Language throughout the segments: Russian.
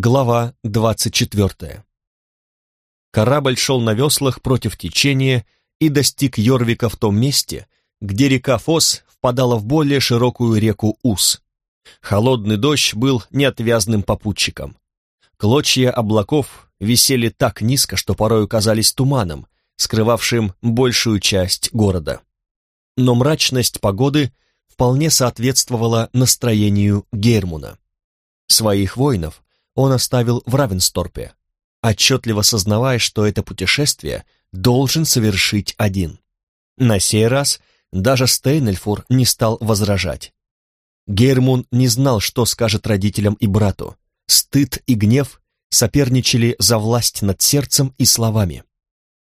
Глава 24. Корабль шел на веслах против течения и достиг Йорвика в том месте, где река Фос впадала в более широкую реку Ус. Холодный дождь был неотвязным попутчиком. Клочья облаков висели так низко, что порою казались туманом, скрывавшим большую часть города. Но мрачность погоды вполне соответствовала настроению Гермуна. Своих воинов он оставил в Равенсторпе, отчетливо сознавая, что это путешествие должен совершить один. На сей раз даже Стейнельфур не стал возражать. Гермун не знал, что скажет родителям и брату. Стыд и гнев соперничали за власть над сердцем и словами.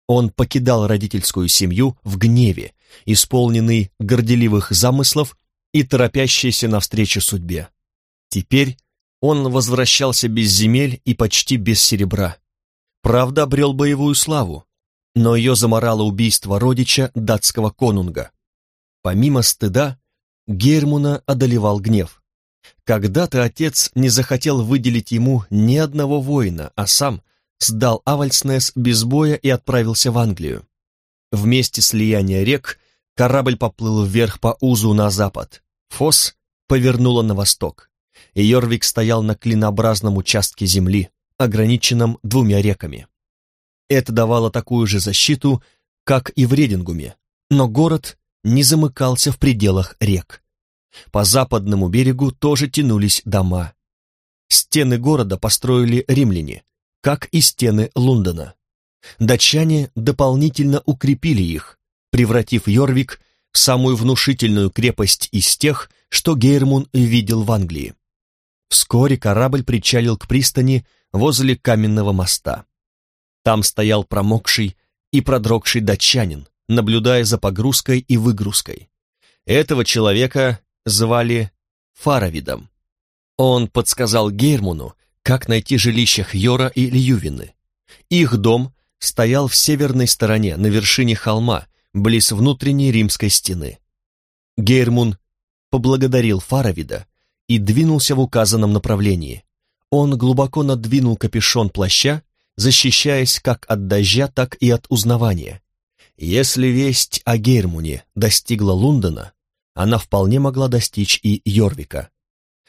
Он покидал родительскую семью в гневе, исполненный горделивых замыслов и торопящийся навстречу судьбе. Теперь он возвращался без земель и почти без серебра. Правда, обрел боевую славу, но ее заморало убийство родича датского конунга. Помимо стыда, Гермуна одолевал гнев. Когда-то отец не захотел выделить ему ни одного воина, а сам сдал Авальснес без боя и отправился в Англию. Вместе слияния рек корабль поплыл вверх по Узу на запад. Фос повернула на восток и Йорвик стоял на клинообразном участке земли, ограниченном двумя реками. Это давало такую же защиту, как и в Редингуме, но город не замыкался в пределах рек. По западному берегу тоже тянулись дома. Стены города построили римляне, как и стены Лондона. Датчане дополнительно укрепили их, превратив Йорвик в самую внушительную крепость из тех, что Гейрмун видел в Англии. Вскоре корабль причалил к пристани возле каменного моста. Там стоял промокший и продрогший датчанин, наблюдая за погрузкой и выгрузкой. Этого человека звали Фаровидом. Он подсказал Гейрмуну, как найти жилище Хьора и Льювины. Их дом стоял в северной стороне, на вершине холма, близ внутренней римской стены. Гейрмун поблагодарил Фаровида и двинулся в указанном направлении. Он глубоко надвинул капюшон плаща, защищаясь как от дождя, так и от узнавания. Если весть о Гермуне достигла Лондона, она вполне могла достичь и Йорвика.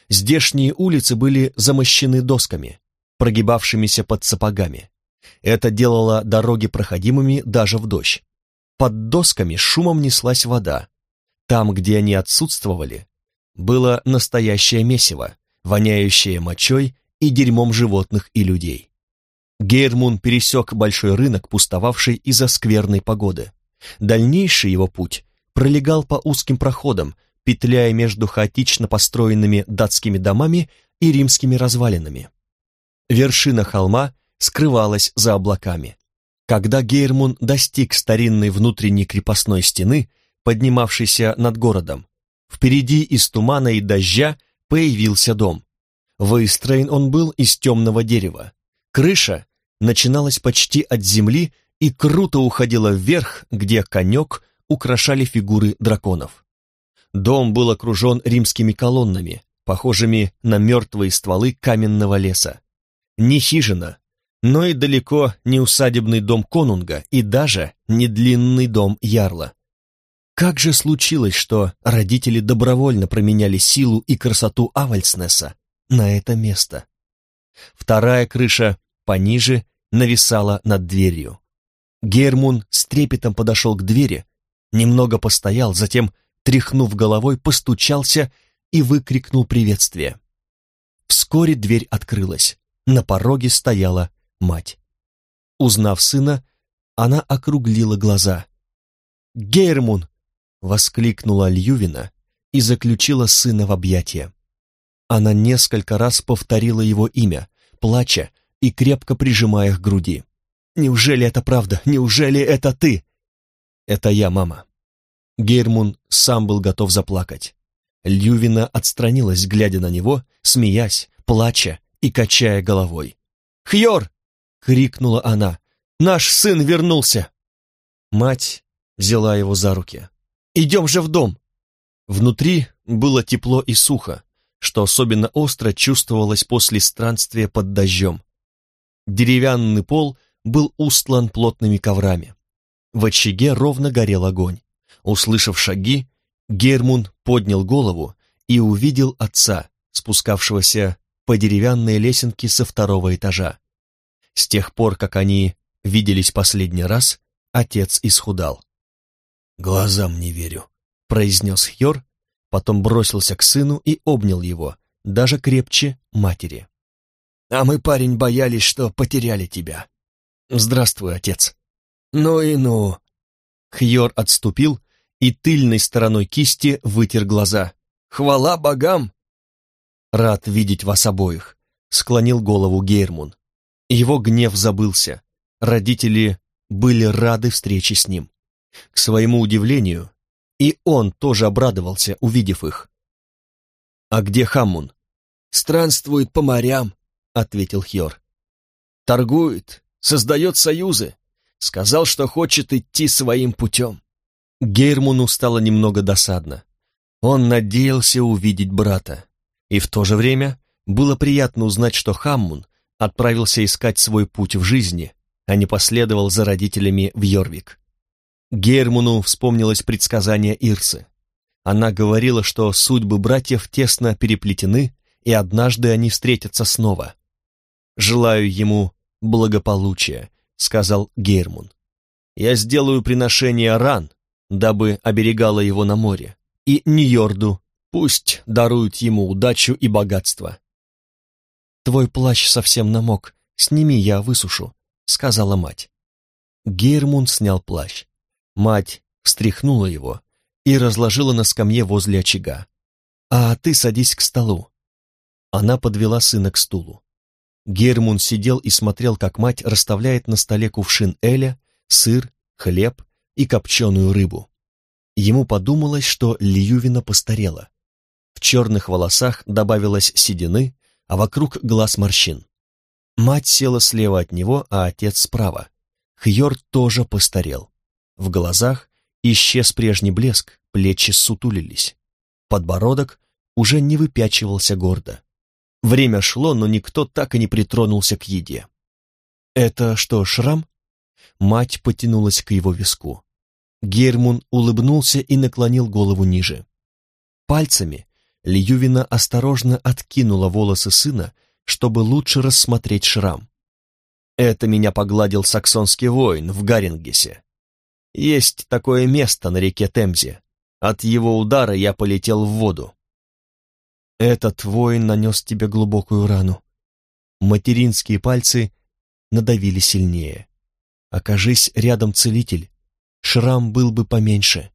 Здешние улицы были замощены досками, прогибавшимися под сапогами. Это делало дороги проходимыми даже в дождь. Под досками шумом неслась вода. Там, где они отсутствовали, было настоящее месиво, воняющее мочой и дерьмом животных и людей. Гейрмун пересек большой рынок, пустовавший из-за скверной погоды. Дальнейший его путь пролегал по узким проходам, петляя между хаотично построенными датскими домами и римскими развалинами. Вершина холма скрывалась за облаками. Когда Гейрмун достиг старинной внутренней крепостной стены, поднимавшейся над городом, Впереди из тумана и дождя появился дом. Выстроен он был из темного дерева. Крыша начиналась почти от земли и круто уходила вверх, где конек украшали фигуры драконов. Дом был окружен римскими колоннами, похожими на мертвые стволы каменного леса. Не хижина, но и далеко не усадебный дом конунга и даже не длинный дом ярла. Как же случилось, что родители добровольно променяли силу и красоту Авальснеса на это место? Вторая крыша, пониже, нависала над дверью. Гермун с трепетом подошел к двери, немного постоял, затем, тряхнув головой, постучался и выкрикнул приветствие. Вскоре дверь открылась. На пороге стояла мать. Узнав сына, она округлила глаза. «Гейрмун, Воскликнула Льювина и заключила сына в объятия. Она несколько раз повторила его имя, плача и крепко прижимая к груди. «Неужели это правда? Неужели это ты?» «Это я, мама». Гейрмун сам был готов заплакать. Льювина отстранилась, глядя на него, смеясь, плача и качая головой. «Хьор!» — крикнула она. «Наш сын вернулся!» Мать взяла его за руки. Идем же в дом!» Внутри было тепло и сухо, что особенно остро чувствовалось после странствия под дождем. Деревянный пол был устлан плотными коврами. В очаге ровно горел огонь. Услышав шаги, Гермун поднял голову и увидел отца, спускавшегося по деревянной лесенке со второго этажа. С тех пор, как они виделись последний раз, отец исхудал. «Глазам не верю», — произнес Хьор, потом бросился к сыну и обнял его, даже крепче матери. «А мы, парень, боялись, что потеряли тебя». «Здравствуй, отец». «Ну и ну». Хьор отступил и тыльной стороной кисти вытер глаза. «Хвала богам!» «Рад видеть вас обоих», — склонил голову Гейрмун. Его гнев забылся. Родители были рады встрече с ним. К своему удивлению, и он тоже обрадовался, увидев их. «А где Хаммун?» «Странствует по морям», — ответил Хьор. «Торгует, создает союзы. Сказал, что хочет идти своим путем». Гейрмуну стало немного досадно. Он надеялся увидеть брата. И в то же время было приятно узнать, что Хаммун отправился искать свой путь в жизни, а не последовал за родителями в Йорвик. Гермуну вспомнилось предсказание Ирсы. Она говорила, что судьбы братьев тесно переплетены, и однажды они встретятся снова. «Желаю ему благополучия», — сказал Гермун. «Я сделаю приношение ран, дабы оберегала его на море, и Ньорду, пусть даруют ему удачу и богатство». «Твой плащ совсем намок, сними, я высушу», — сказала мать. Гермун снял плащ. Мать встряхнула его и разложила на скамье возле очага. «А ты садись к столу». Она подвела сына к стулу. Гермун сидел и смотрел, как мать расставляет на столе кувшин эля, сыр, хлеб и копченую рыбу. Ему подумалось, что Льювина постарела. В черных волосах добавилось седины, а вокруг глаз морщин. Мать села слева от него, а отец справа. Хьор тоже постарел. В глазах исчез прежний блеск, плечи сутулились. Подбородок уже не выпячивался гордо. Время шло, но никто так и не притронулся к еде. «Это что, шрам?» Мать потянулась к его виску. Гермун улыбнулся и наклонил голову ниже. Пальцами Льювина осторожно откинула волосы сына, чтобы лучше рассмотреть шрам. «Это меня погладил саксонский воин в Гарингесе. Есть такое место на реке Темзе. От его удара я полетел в воду. Этот воин нанес тебе глубокую рану. Материнские пальцы надавили сильнее. Окажись рядом целитель, шрам был бы поменьше.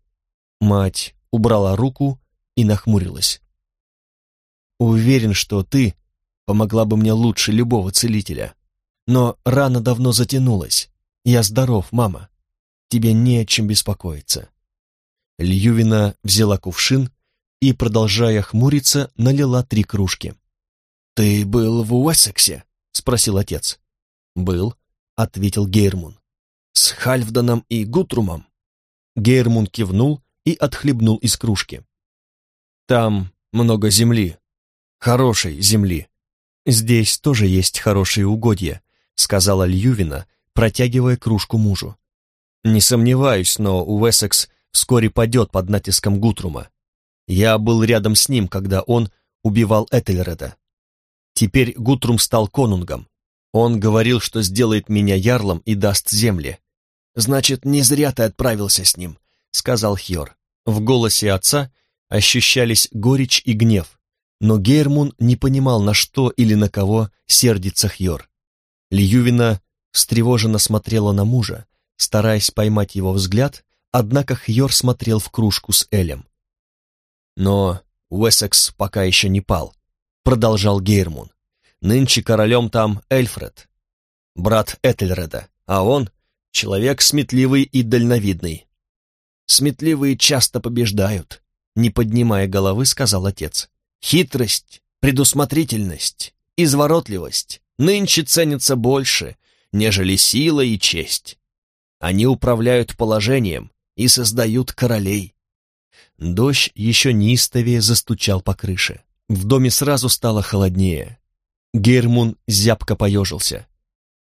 Мать убрала руку и нахмурилась. Уверен, что ты помогла бы мне лучше любого целителя. Но рана давно затянулась. Я здоров, мама тебе не о чем беспокоиться». Льювина взяла кувшин и, продолжая хмуриться, налила три кружки. «Ты был в Уэссексе?» — спросил отец. «Был», — ответил Гейрмун. «С Хальфданом и Гутрумом?» Гейрмун кивнул и отхлебнул из кружки. «Там много земли, хорошей земли. Здесь тоже есть хорошие угодья», — сказала Льювина, протягивая кружку мужу. Не сомневаюсь, но Уэссекс вскоре падет под натиском Гутрума. Я был рядом с ним, когда он убивал Этельреда. Теперь Гутрум стал конунгом. Он говорил, что сделает меня ярлом и даст земли. «Значит, не зря ты отправился с ним», — сказал Хьор. В голосе отца ощущались горечь и гнев, но Гейрмун не понимал, на что или на кого сердится Хьор. Льювина встревоженно смотрела на мужа, стараясь поймать его взгляд, однако Хьор смотрел в кружку с Элем. «Но Уэссекс пока еще не пал», — продолжал Гейрмун. «Нынче королем там Эльфред, брат Этельреда, а он — человек сметливый и дальновидный». «Сметливые часто побеждают», — не поднимая головы, сказал отец. «Хитрость, предусмотрительность, изворотливость нынче ценятся больше, нежели сила и честь. Они управляют положением и создают королей. Дождь еще неистовее застучал по крыше. В доме сразу стало холоднее. Гейрмун зябко поежился.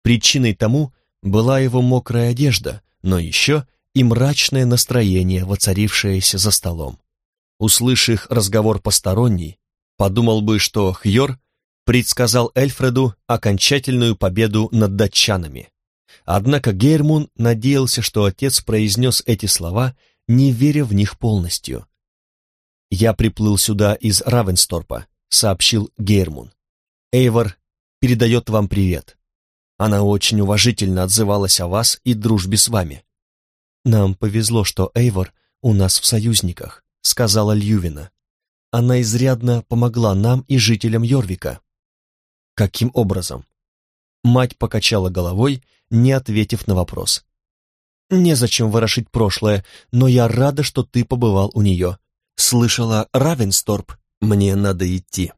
Причиной тому была его мокрая одежда, но еще и мрачное настроение, воцарившееся за столом. Услышав разговор посторонний, подумал бы, что Хьор предсказал Эльфреду окончательную победу над датчанами. Однако Гейрмун надеялся, что отец произнес эти слова, не веря в них полностью. «Я приплыл сюда из Равенсторпа», — сообщил Гейрмун. «Эйвор передает вам привет. Она очень уважительно отзывалась о вас и дружбе с вами». «Нам повезло, что Эйвор у нас в союзниках», — сказала Льювина. «Она изрядно помогла нам и жителям Йорвика». «Каким образом?» Мать покачала головой, не ответив на вопрос. «Незачем ворошить прошлое, но я рада, что ты побывал у нее. Слышала Равенсторп, мне надо идти».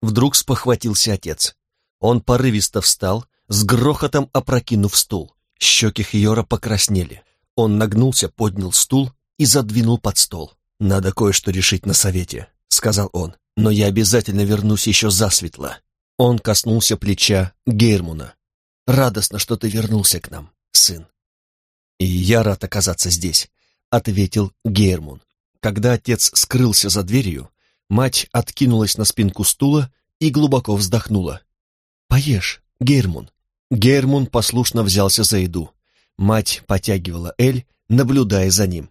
Вдруг спохватился отец. Он порывисто встал, с грохотом опрокинув стул. Щеки Хьора покраснели. Он нагнулся, поднял стул и задвинул под стол. «Надо кое-что решить на совете», — сказал он. «Но я обязательно вернусь еще засветло». Он коснулся плеча Гейрмуна. «Радостно, что ты вернулся к нам, сын». «И я рад оказаться здесь», — ответил Гейрмун. Когда отец скрылся за дверью, мать откинулась на спинку стула и глубоко вздохнула. «Поешь, Гейрмун». Гейрмун послушно взялся за еду. Мать потягивала Эль, наблюдая за ним.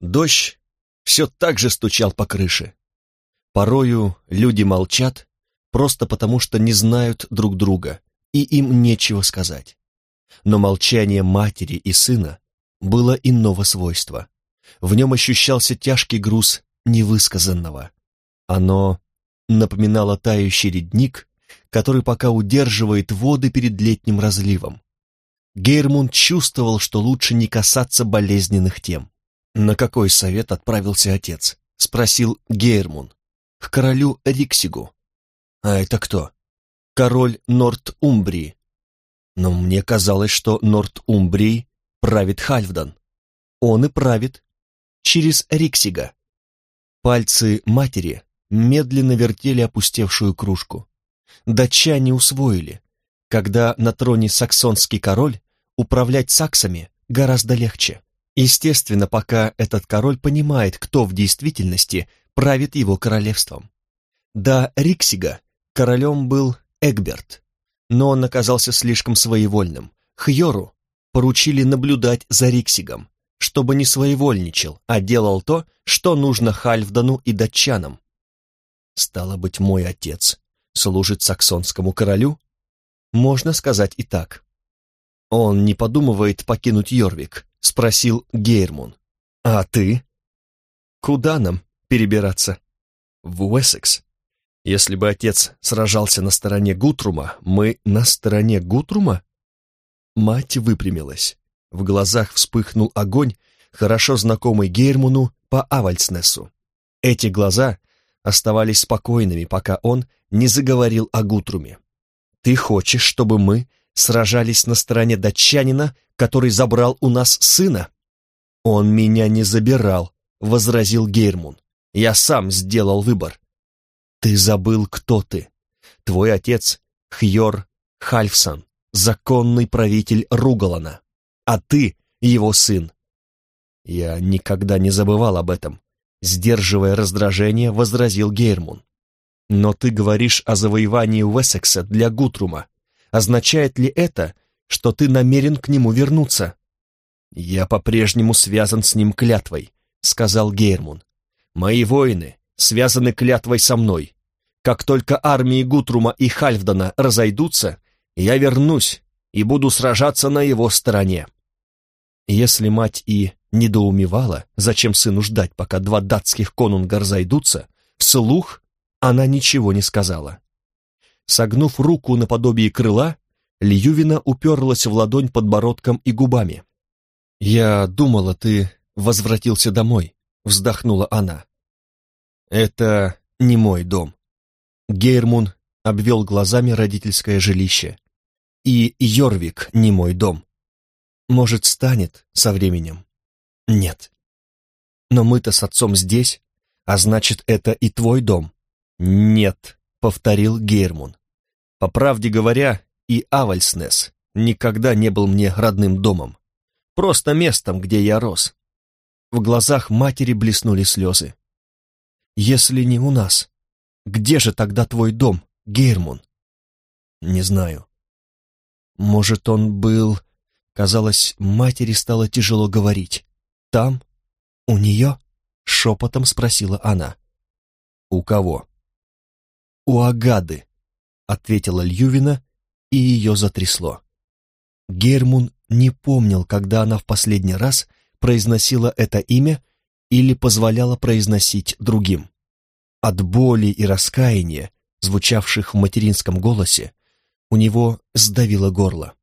Дождь все так же стучал по крыше. Порою люди молчат, просто потому что не знают друг друга, и им нечего сказать. Но молчание матери и сына было иного свойства. В нем ощущался тяжкий груз невысказанного. Оно напоминало тающий ледник, который пока удерживает воды перед летним разливом. Гейрмунд чувствовал, что лучше не касаться болезненных тем. «На какой совет отправился отец?» — спросил Гейрмун. «К королю Риксигу». «А это кто?» «Король Норт-Умбрии». «Но мне казалось, что Норт-Умбрии правит Хальфдан». «Он и правит. Через Риксига». Пальцы матери медленно вертели опустевшую кружку датчане усвоили. Когда на троне саксонский король, управлять саксами гораздо легче. Естественно, пока этот король понимает, кто в действительности правит его королевством. До Риксига королем был Эгберт, но он оказался слишком своевольным. Хьору поручили наблюдать за Риксигом, чтобы не своевольничал, а делал то, что нужно Хальфдану и датчанам. Стало быть, мой отец служит саксонскому королю? Можно сказать и так. Он не подумывает покинуть Йорвик, спросил Гейрмун. А ты? Куда нам перебираться? В Уэссекс. Если бы отец сражался на стороне Гутрума, мы на стороне Гутрума? Мать выпрямилась. В глазах вспыхнул огонь, хорошо знакомый Гейрмуну по Авальцнесу. Эти глаза оставались спокойными, пока он не заговорил о Гутруме. «Ты хочешь, чтобы мы сражались на стороне датчанина, который забрал у нас сына?» «Он меня не забирал», — возразил Гейрмун. «Я сам сделал выбор». «Ты забыл, кто ты. Твой отец — Хьор Хальфсон, законный правитель Ругалана, а ты — его сын». Я никогда не забывал об этом, Сдерживая раздражение, возразил Гейрмун. «Но ты говоришь о завоевании Уэссекса для Гутрума. Означает ли это, что ты намерен к нему вернуться?» «Я по-прежнему связан с ним клятвой», — сказал Гейрмун. «Мои воины связаны клятвой со мной. Как только армии Гутрума и Хальфдана разойдутся, я вернусь и буду сражаться на его стороне». Если мать и недоумевала, зачем сыну ждать, пока два датских конунга разойдутся, вслух она ничего не сказала. Согнув руку наподобие крыла, Льювина уперлась в ладонь подбородком и губами. «Я думала, ты возвратился домой», — вздохнула она. «Это не мой дом». Гейрмун обвел глазами родительское жилище. «И Йорвик не мой дом. Может, станет со временем, нет. Но мы-то с отцом здесь, а значит, это и твой дом. «Нет», — повторил Гейрмун. «По правде говоря, и Авальснес никогда не был мне родным домом. Просто местом, где я рос». В глазах матери блеснули слезы. «Если не у нас, где же тогда твой дом, Гейрмун?» «Не знаю. Может, он был...» Казалось, матери стало тяжело говорить. «Там? У нее?» — шепотом спросила она. «У кого?» «У Агады», — ответила Льювина, и ее затрясло. Гермун не помнил, когда она в последний раз произносила это имя или позволяла произносить другим. От боли и раскаяния, звучавших в материнском голосе, у него сдавило горло.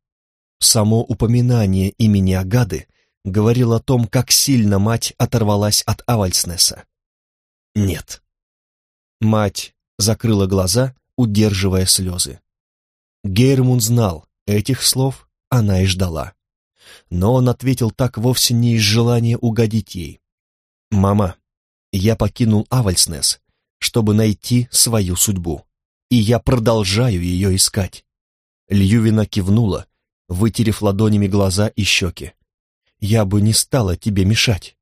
Само упоминание имени Агады говорил о том, как сильно мать оторвалась от Авальснеса. Нет. Мать закрыла глаза, удерживая слезы. Гейрмун знал, этих слов она и ждала. Но он ответил так вовсе не из желания угодить ей. «Мама, я покинул Авальснес, чтобы найти свою судьбу, и я продолжаю ее искать». Льювина кивнула, вытерев ладонями глаза и щеки. «Я бы не стала тебе мешать».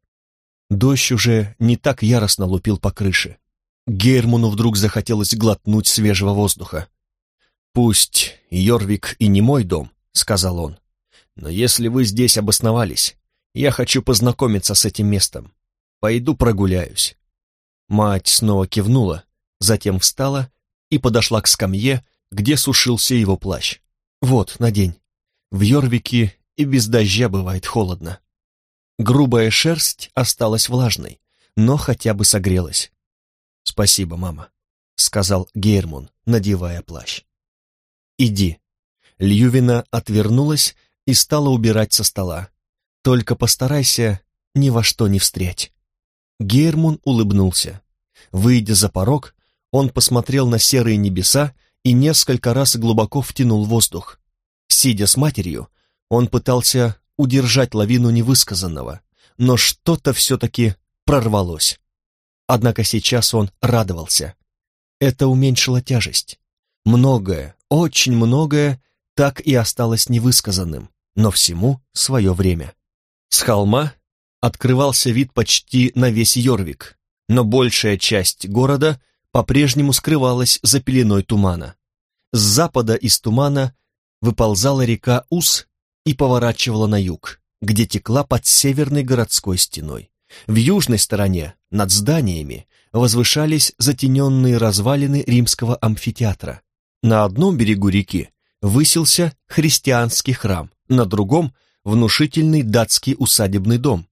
Дождь уже не так яростно лупил по крыше. Герману вдруг захотелось глотнуть свежего воздуха. «Пусть Йорвик и не мой дом», — сказал он, «но если вы здесь обосновались, я хочу познакомиться с этим местом. Пойду прогуляюсь». Мать снова кивнула, затем встала и подошла к скамье, где сушился его плащ. «Вот, надень. В Йорвике и без дождя бывает холодно. Грубая шерсть осталась влажной, но хотя бы согрелась. «Спасибо, мама», — сказал Гейрмун, надевая плащ. «Иди». Льювина отвернулась и стала убирать со стола. «Только постарайся ни во что не встрять». Гейрмун улыбнулся. Выйдя за порог, он посмотрел на серые небеса и несколько раз глубоко втянул воздух. Сидя с матерью, он пытался удержать лавину невысказанного, но что-то все-таки прорвалось. Однако сейчас он радовался. Это уменьшило тяжесть. Многое, очень многое так и осталось невысказанным, но всему свое время. С холма открывался вид почти на весь Йорвик, но большая часть города по-прежнему скрывалась за пеленой тумана. С запада из тумана выползала река Ус и поворачивала на юг, где текла под северной городской стеной. В южной стороне, над зданиями, возвышались затененные развалины римского амфитеатра. На одном берегу реки высился христианский храм, на другом — внушительный датский усадебный дом.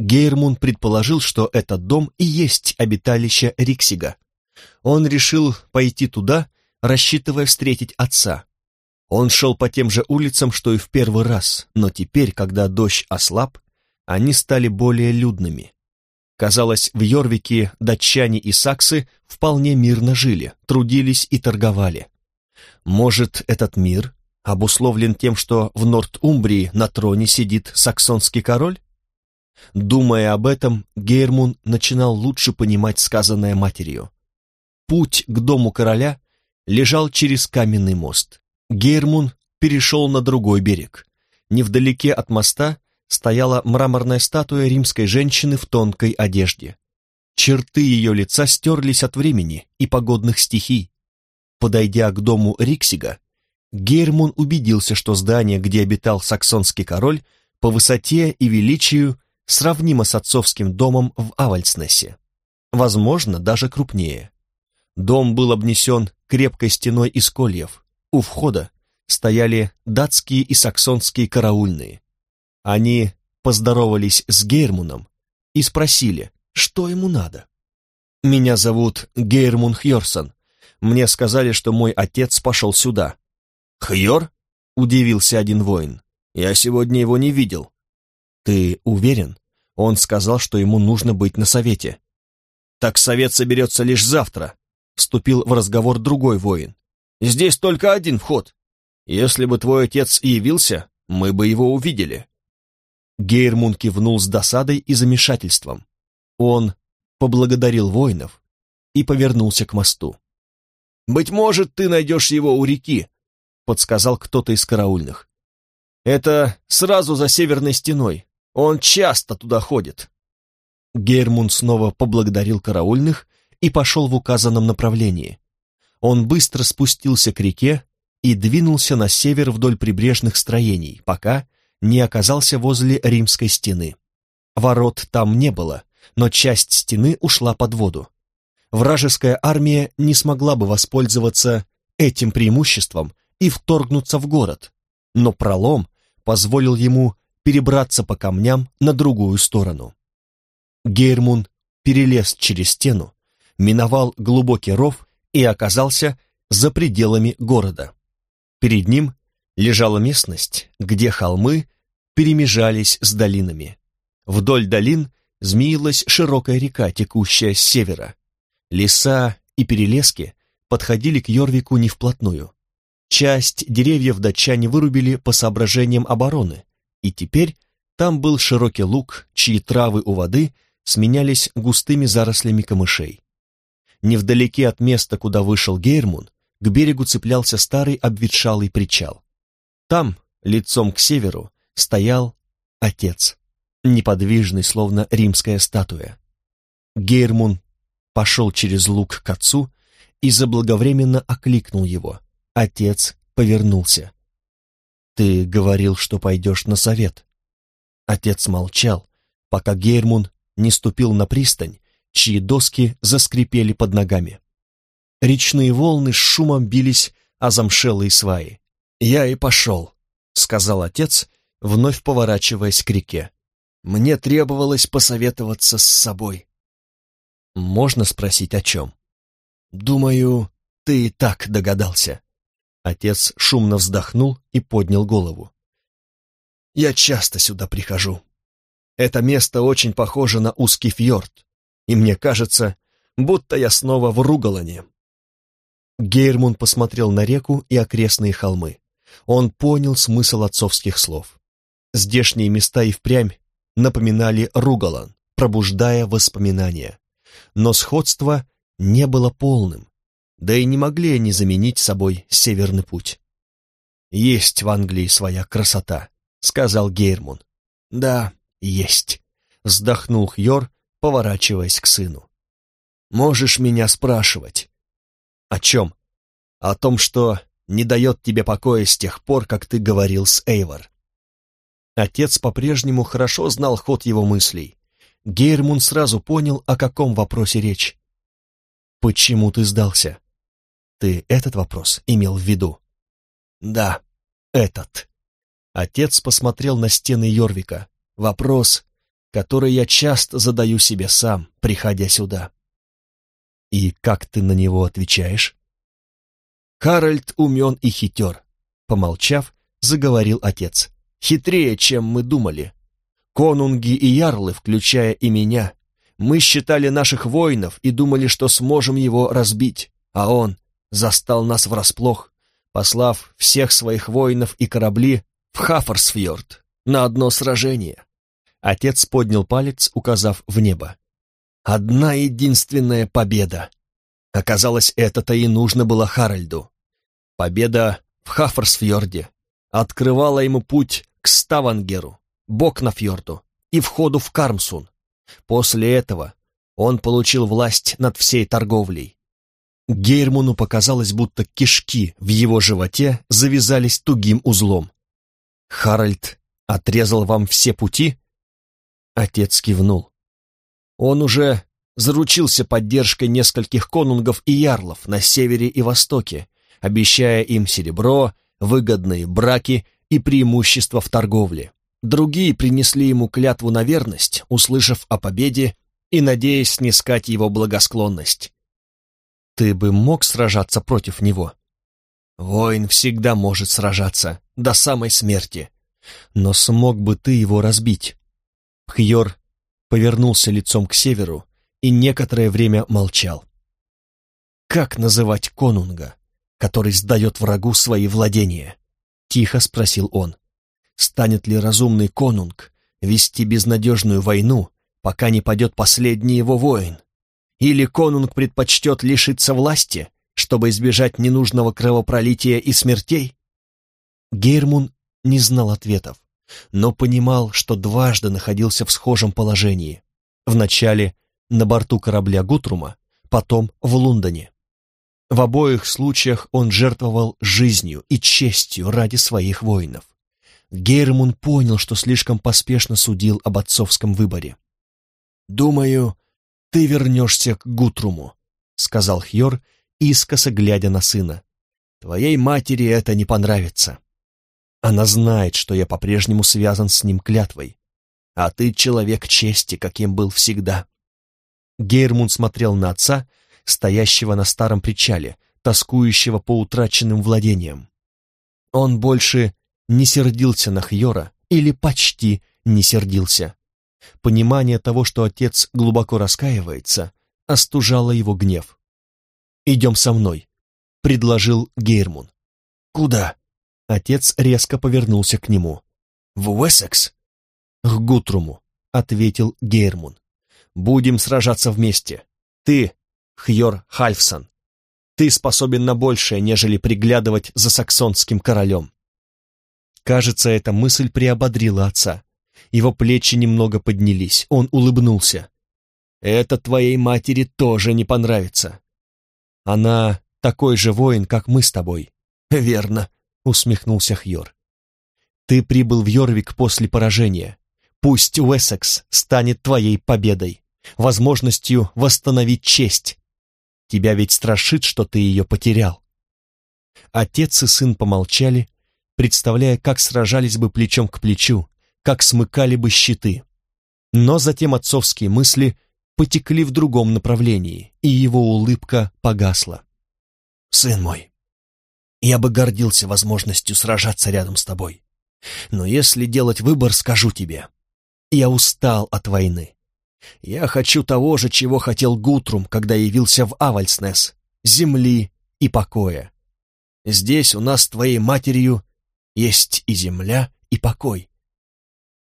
Гейрмун предположил, что этот дом и есть обиталище Риксига. Он решил пойти туда, рассчитывая встретить отца, он шел по тем же улицам, что и в первый раз, но теперь, когда дождь ослаб, они стали более людными. Казалось, в Йорвике датчане и саксы вполне мирно жили, трудились и торговали. Может, этот мир обусловлен тем, что в Нортумбрии на троне сидит саксонский король? Думая об этом, Гейрмун начинал лучше понимать сказанное матерью. Путь к дому короля лежал через каменный мост. Гейрмун перешел на другой берег. Невдалеке от моста стояла мраморная статуя римской женщины в тонкой одежде. Черты ее лица стерлись от времени и погодных стихий. Подойдя к дому Риксига, Гейрмун убедился, что здание, где обитал саксонский король, по высоте и величию сравнимо с отцовским домом в Авальцнесе. Возможно, даже крупнее. Дом был обнесен крепкой стеной из кольев, у входа стояли датские и саксонские караульные. Они поздоровались с Гейрмуном и спросили, что ему надо. «Меня зовут Гейрмун Хьорсон. Мне сказали, что мой отец пошел сюда». «Хьор?» — удивился один воин. «Я сегодня его не видел». «Ты уверен?» Он сказал, что ему нужно быть на совете. «Так совет соберется лишь завтра», — вступил в разговор другой воин. Здесь только один вход. Если бы твой отец явился, мы бы его увидели». Гейрмун кивнул с досадой и замешательством. Он поблагодарил воинов и повернулся к мосту. «Быть может, ты найдешь его у реки», — подсказал кто-то из караульных. «Это сразу за северной стеной. Он часто туда ходит». Гермун снова поблагодарил караульных и пошел в указанном направлении. Он быстро спустился к реке и двинулся на север вдоль прибрежных строений, пока не оказался возле римской стены. Ворот там не было, но часть стены ушла под воду. Вражеская армия не смогла бы воспользоваться этим преимуществом и вторгнуться в город, но пролом позволил ему перебраться по камням на другую сторону. Гейрмун перелез через стену, миновал глубокий ров и оказался за пределами города. Перед ним лежала местность, где холмы перемежались с долинами. Вдоль долин змеилась широкая река, текущая с севера. Леса и перелески подходили к Йорвику не вплотную. Часть деревьев датчане вырубили по соображениям обороны, и теперь там был широкий луг, чьи травы у воды сменялись густыми зарослями камышей. Невдалеке от места, куда вышел Гейрмун, к берегу цеплялся старый обветшалый причал. Там, лицом к северу, стоял отец, неподвижный, словно римская статуя. Гейрмун пошел через луг к отцу и заблаговременно окликнул его. Отец повернулся. «Ты говорил, что пойдешь на совет». Отец молчал, пока Гейрмун не ступил на пристань, чьи доски заскрипели под ногами. Речные волны с шумом бились о замшелые сваи. «Я и пошел», — сказал отец, вновь поворачиваясь к реке. «Мне требовалось посоветоваться с собой». «Можно спросить, о чем?» «Думаю, ты и так догадался». Отец шумно вздохнул и поднял голову. «Я часто сюда прихожу. Это место очень похоже на узкий фьорд, и мне кажется, будто я снова в Ругалане». Гейрмун посмотрел на реку и окрестные холмы. Он понял смысл отцовских слов. Здешние места и впрямь напоминали Ругалан, пробуждая воспоминания. Но сходство не было полным, да и не могли они заменить собой Северный путь. «Есть в Англии своя красота», — сказал Гейрмун. «Да, есть», — вздохнул Хьор, поворачиваясь к сыну. «Можешь меня спрашивать». «О чем?» «О том, что не дает тебе покоя с тех пор, как ты говорил с Эйвор». Отец по-прежнему хорошо знал ход его мыслей. Гейрмун сразу понял, о каком вопросе речь. «Почему ты сдался?» «Ты этот вопрос имел в виду?» «Да, этот». Отец посмотрел на стены Йорвика. «Вопрос, который я часто задаю себе сам, приходя сюда». «И как ты на него отвечаешь?» «Харальд умен и хитер», — помолчав, заговорил отец. «Хитрее, чем мы думали. Конунги и ярлы, включая и меня, мы считали наших воинов и думали, что сможем его разбить, а он застал нас врасплох, послав всех своих воинов и корабли в Хафорсфьорд на одно сражение. Отец поднял палец, указав в небо. Одна единственная победа. Оказалось, это-то и нужно было Харальду. Победа в Хафорсфьорде открывала ему путь к Ставангеру, Бокнафьорду и входу в Кармсун. После этого он получил власть над всей торговлей. Гейрмуну показалось, будто кишки в его животе завязались тугим узлом. «Харальд отрезал вам все пути?» Отец кивнул. Он уже заручился поддержкой нескольких конунгов и ярлов на севере и востоке, обещая им серебро, выгодные браки и преимущества в торговле. Другие принесли ему клятву на верность, услышав о победе и надеясь снискать его благосклонность. Ты бы мог сражаться против него? Воин всегда может сражаться, до самой смерти. Но смог бы ты его разбить? Хьор повернулся лицом к северу и некоторое время молчал. «Как называть конунга, который сдает врагу свои владения?» — тихо спросил он. «Станет ли разумный конунг вести безнадежную войну, пока не падет последний его воин? Или конунг предпочтет лишиться власти, чтобы избежать ненужного кровопролития и смертей? Гейрмун не знал ответов, но понимал, что дважды находился в схожем положении. Вначале на борту корабля Гутрума, потом в Лондоне. В обоих случаях он жертвовал жизнью и честью ради своих воинов. Гейрмун понял, что слишком поспешно судил об отцовском выборе. «Думаю, ты вернешься к Гутруму», — сказал Хьор, искоса глядя на сына. «Твоей матери это не понравится. Она знает, что я по-прежнему связан с ним клятвой. А ты человек чести, каким был всегда». Гейрмун смотрел на отца, стоящего на старом причале, тоскующего по утраченным владениям. Он больше не сердился на Хьора или почти не сердился. Понимание того, что отец глубоко раскаивается, остужало его гнев. «Идем со мной», — предложил Гейрмун. «Куда?» Отец резко повернулся к нему. «В Уэссекс?» «К Гутруму», — ответил Гейрмун. «Будем сражаться вместе. Ты, Хьор Хальфсон, ты способен на большее, нежели приглядывать за саксонским королем. Кажется, эта мысль приободрила отца. Его плечи немного поднялись, он улыбнулся. «Это твоей матери тоже не понравится. Она такой же воин, как мы с тобой». «Верно», — усмехнулся Хьор. «Ты прибыл в Йорвик после поражения. Пусть Уэссекс станет твоей победой, возможностью восстановить честь. Тебя ведь страшит, что ты ее потерял». Отец и сын помолчали, представляя, как сражались бы плечом к плечу, как смыкали бы щиты. Но затем отцовские мысли потекли в другом направлении, и его улыбка погасла. «Сын мой, я бы гордился возможностью сражаться рядом с тобой. Но если делать выбор, скажу тебе, я устал от войны. Я хочу того же, чего хотел Гутрум, когда явился в Авальснес, земли и покоя. Здесь у нас с твоей матерью есть и земля, и покой.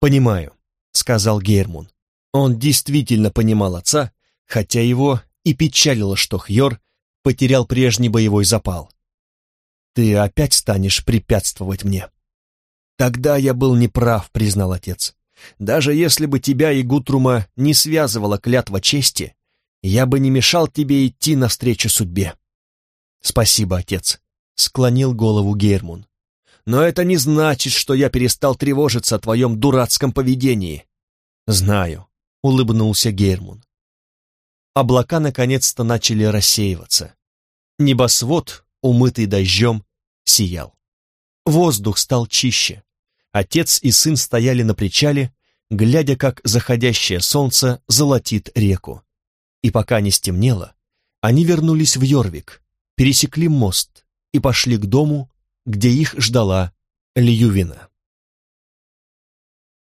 «Понимаю», — сказал Гейрмун. Он действительно понимал отца, хотя его и печалило, что Хьор потерял прежний боевой запал. «Ты опять станешь препятствовать мне». «Тогда я был неправ», — признал отец. «Даже если бы тебя и Гутрума не связывала клятва чести, я бы не мешал тебе идти навстречу судьбе». «Спасибо, отец», — склонил голову Гейрмун но это не значит, что я перестал тревожиться о твоем дурацком поведении». «Знаю», — улыбнулся Гермун. Облака наконец-то начали рассеиваться. Небосвод, умытый дождем, сиял. Воздух стал чище. Отец и сын стояли на причале, глядя, как заходящее солнце золотит реку. И пока не стемнело, они вернулись в Йорвик, пересекли мост и пошли к дому, где их ждала Льювина.